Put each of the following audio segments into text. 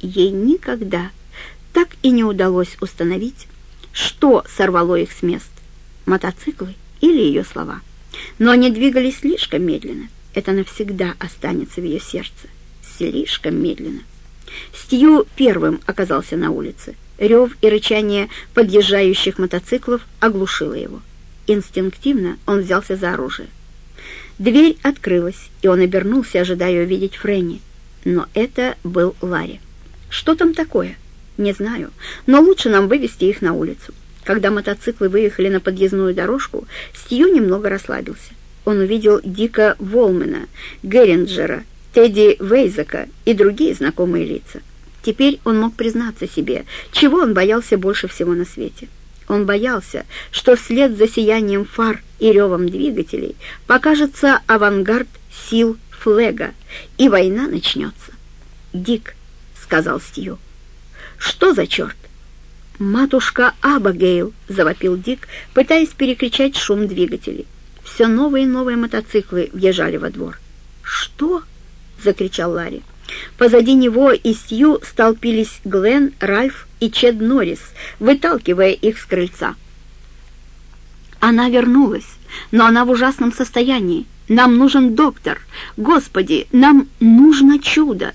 Ей никогда так и не удалось установить, что сорвало их с мест — мотоциклы или ее слова. Но они двигались слишком медленно. Это навсегда останется в ее сердце. Слишком медленно. Стью первым оказался на улице. Рев и рычание подъезжающих мотоциклов оглушило его. Инстинктивно он взялся за оружие. Дверь открылась, и он обернулся, ожидая увидеть Фрэнни. Но это был Ларри. «Что там такое?» «Не знаю, но лучше нам вывести их на улицу». Когда мотоциклы выехали на подъездную дорожку, Стью немного расслабился. Он увидел Дика Волмена, Геринджера, Тедди Вейзака и другие знакомые лица. Теперь он мог признаться себе, чего он боялся больше всего на свете. Он боялся, что вслед за сиянием фар и ревом двигателей покажется авангард сил флега, и война начнется. «Дик», — сказал Стью, — «что за черт?» «Матушка Абагейл!» — завопил Дик, пытаясь перекричать шум двигателей. Все новые и новые мотоциклы въезжали во двор. «Что?» — закричал Ларри. Позади него и Сью столпились Глен, Ральф и Чед Норрис, выталкивая их с крыльца. Она вернулась, но она в ужасном состоянии. Нам нужен доктор. Господи, нам нужно чудо.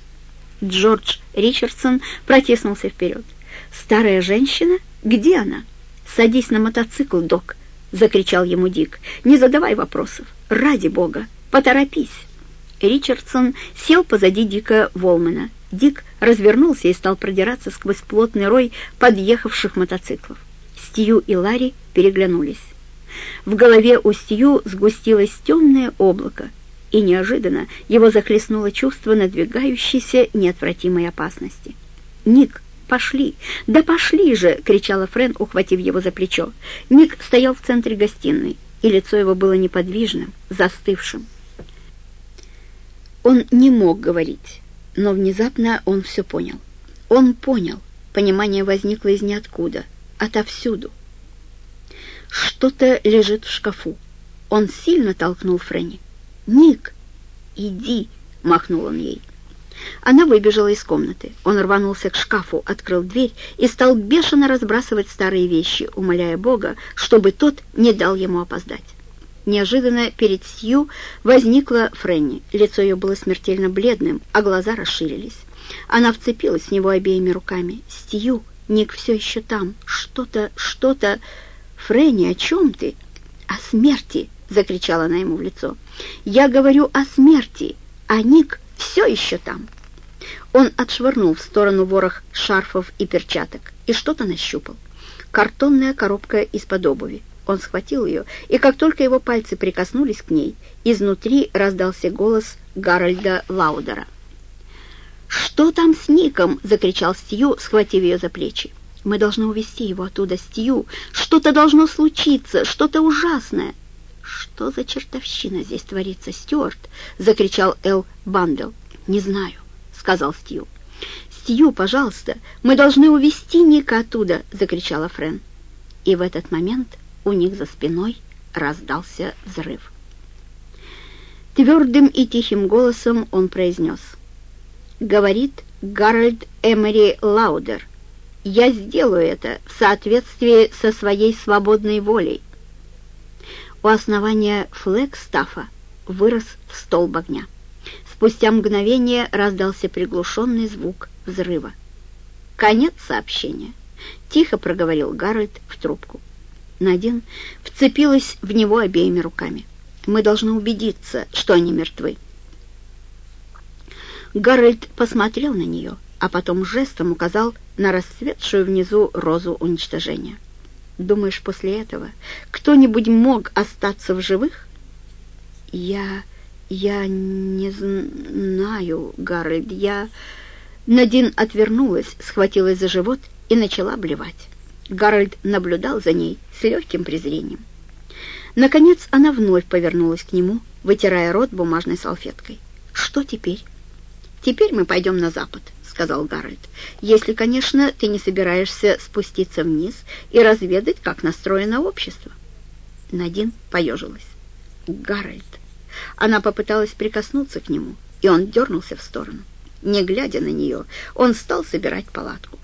Джордж Ричардсон протиснулся вперед. «Старая женщина? Где она?» «Садись на мотоцикл, док!» — закричал ему Дик. «Не задавай вопросов. Ради бога! Поторопись!» Ричардсон сел позади Дика Волмена. Дик развернулся и стал продираться сквозь плотный рой подъехавших мотоциклов. Стью и Ларри переглянулись. В голове у Стью сгустилось темное облако, и неожиданно его захлестнуло чувство надвигающейся неотвратимой опасности. «Ник, пошли! Да пошли же!» — кричала Френ, ухватив его за плечо. Ник стоял в центре гостиной, и лицо его было неподвижным, застывшим. Он не мог говорить, но внезапно он все понял. Он понял, понимание возникло из ниоткуда, отовсюду. Что-то лежит в шкафу. Он сильно толкнул Фрэнни. «Ник, иди!» — махнул он ей. Она выбежала из комнаты. Он рванулся к шкафу, открыл дверь и стал бешено разбрасывать старые вещи, умоляя Бога, чтобы тот не дал ему опоздать. Неожиданно перед Сью возникла Фрэнни. Лицо ее было смертельно бледным, а глаза расширились. Она вцепилась в него обеими руками. «Стью, Ник все еще там. Что-то, что-то...» «Фрэнни, о чем ты?» «О смерти!» — закричала она ему в лицо. «Я говорю о смерти, а Ник все еще там!» Он отшвырнул в сторону ворох шарфов и перчаток и что-то нащупал. Картонная коробка из-под обуви. Он схватил ее, и как только его пальцы прикоснулись к ней, изнутри раздался голос Гарольда Лаудера. «Что там с Ником?» — закричал Стью, схватив ее за плечи. «Мы должны увести его оттуда, Стью. Что-то должно случиться, что-то ужасное». «Что за чертовщина здесь творится, Стюарт?» — закричал Эл Бандел. «Не знаю», — сказал Стью. «Стью, пожалуйста, мы должны увести Ника оттуда!» — закричала Френ. И в этот момент у них за спиной раздался взрыв. Твердым и тихим голосом он произнес. «Говорит Гарольд Эмери Лаудер. Я сделаю это в соответствии со своей свободной волей». У основания Флэгстафа вырос столб огня. Спустя мгновение раздался приглушенный звук взрыва. «Конец сообщения», — тихо проговорил Гарольд в трубку. Надин вцепилась в него обеими руками. «Мы должны убедиться, что они мертвы». Гарольд посмотрел на нее, а потом жестом указал на расцветшую внизу розу уничтожения. «Думаешь, после этого кто-нибудь мог остаться в живых?» «Я... я не знаю, Гарольд, я...» Надин отвернулась, схватилась за живот и начала блевать. Гарольд наблюдал за ней с легким презрением. Наконец она вновь повернулась к нему, вытирая рот бумажной салфеткой. «Что теперь?» «Теперь мы пойдем на запад», — сказал Гарольд. «Если, конечно, ты не собираешься спуститься вниз и разведать, как настроено общество». Надин поежилась. «Гарольд». Она попыталась прикоснуться к нему, и он дернулся в сторону. Не глядя на нее, он стал собирать палатку.